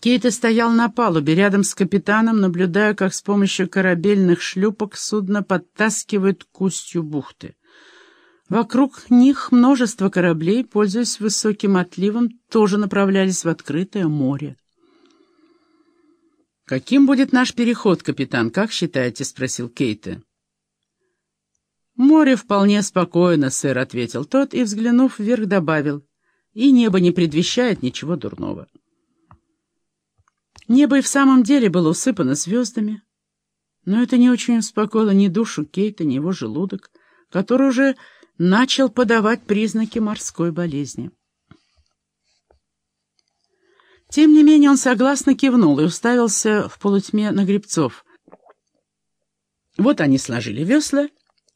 Кейта стоял на палубе рядом с капитаном, наблюдая, как с помощью корабельных шлюпок судно подтаскивает к устью бухты. Вокруг них множество кораблей, пользуясь высоким отливом, тоже направлялись в открытое море. «Каким будет наш переход, капитан, как считаете?» — спросил Кейта. «Море вполне спокойно, сэр», — ответил тот и, взглянув вверх, добавил. «И небо не предвещает ничего дурного». Небо и в самом деле было усыпано звездами, но это не очень успокоило ни душу Кейта, ни его желудок, который уже начал подавать признаки морской болезни. Тем не менее он согласно кивнул и уставился в полутьме на гребцов. Вот они сложили весла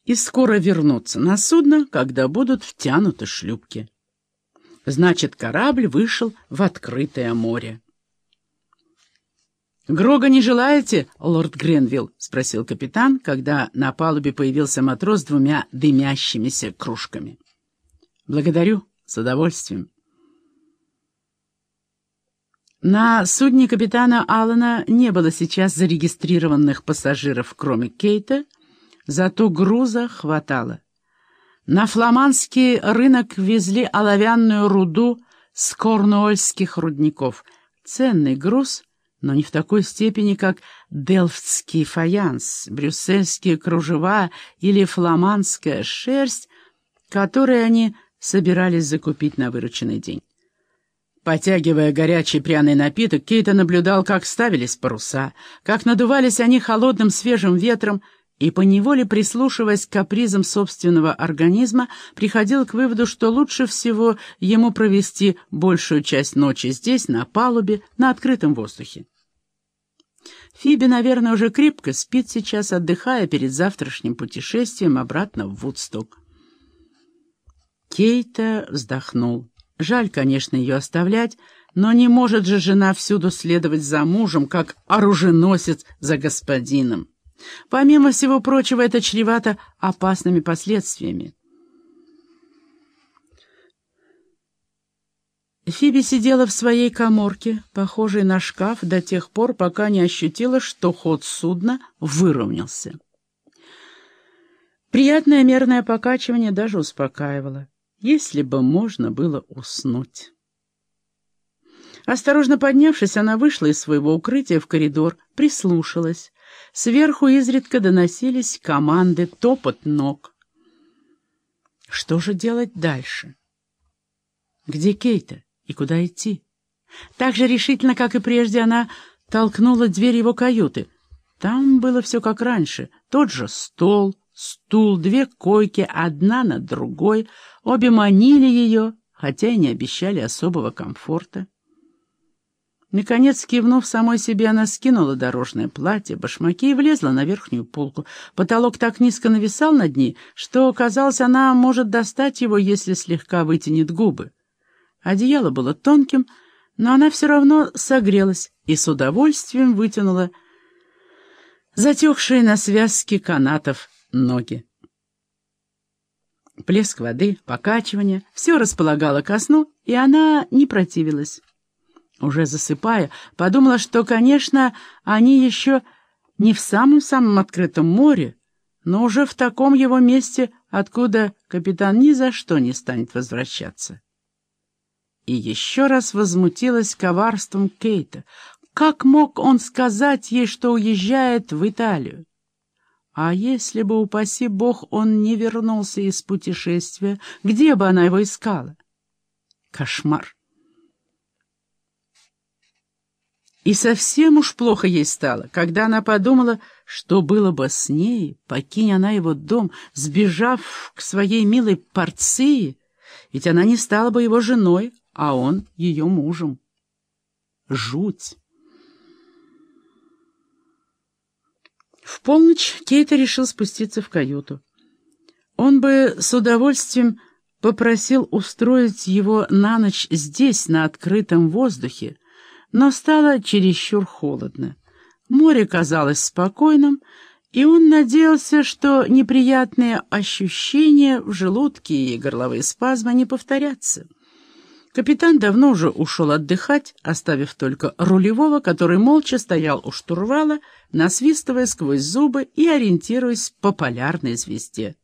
и скоро вернутся на судно, когда будут втянуты шлюпки. Значит, корабль вышел в открытое море. «Грога не желаете, лорд Гренвилл?» — спросил капитан, когда на палубе появился матрос с двумя дымящимися кружками. «Благодарю, с удовольствием». На судне капитана Аллана не было сейчас зарегистрированных пассажиров, кроме Кейта, зато груза хватало. На фламандский рынок везли оловянную руду с корнуольских рудников. Ценный груз — но не в такой степени, как делфтский фаянс, брюссельские кружева или фламандская шерсть, которые они собирались закупить на вырученный день. Потягивая горячий пряный напиток, Кейта наблюдал, как ставились паруса, как надувались они холодным свежим ветром, и, поневоле прислушиваясь к капризам собственного организма, приходил к выводу, что лучше всего ему провести большую часть ночи здесь, на палубе, на открытом воздухе. Фиби, наверное, уже крепко спит сейчас, отдыхая перед завтрашним путешествием обратно в Вудсток. Кейта вздохнул. Жаль, конечно, ее оставлять, но не может же жена всюду следовать за мужем, как оруженосец за господином. Помимо всего прочего, это чревато опасными последствиями. Фиби сидела в своей коморке, похожей на шкаф, до тех пор, пока не ощутила, что ход судна выровнялся. Приятное мерное покачивание даже успокаивало, если бы можно было уснуть. Осторожно поднявшись, она вышла из своего укрытия в коридор, прислушалась. Сверху изредка доносились команды, топот ног. Что же делать дальше? Где Кейта? И куда идти. Так же решительно, как и прежде, она толкнула дверь его каюты. Там было все как раньше. Тот же стол, стул, две койки, одна над другой. Обе манили ее, хотя и не обещали особого комфорта. Наконец, кивнув самой себе, она скинула дорожное платье, башмаки и влезла на верхнюю полку. Потолок так низко нависал над ней, что, казалось, она может достать его, если слегка вытянет губы. Одеяло было тонким, но она все равно согрелась и с удовольствием вытянула затекшие на связке канатов ноги. Плеск воды, покачивание — все располагало ко сну, и она не противилась. Уже засыпая, подумала, что, конечно, они еще не в самом-самом открытом море, но уже в таком его месте, откуда капитан ни за что не станет возвращаться и еще раз возмутилась коварством Кейта. Как мог он сказать ей, что уезжает в Италию? А если бы, упаси бог, он не вернулся из путешествия, где бы она его искала? Кошмар! И совсем уж плохо ей стало, когда она подумала, что было бы с ней, покинь она его дом, сбежав к своей милой Порции, ведь она не стала бы его женой, а он ее мужем. Жуть! В полночь Кейта решил спуститься в каюту. Он бы с удовольствием попросил устроить его на ночь здесь, на открытом воздухе, но стало чересчур холодно. Море казалось спокойным, и он надеялся, что неприятные ощущения в желудке и горловые спазмы не повторятся. Капитан давно уже ушел отдыхать, оставив только рулевого, который молча стоял у штурвала, насвистывая сквозь зубы и ориентируясь по полярной звезде.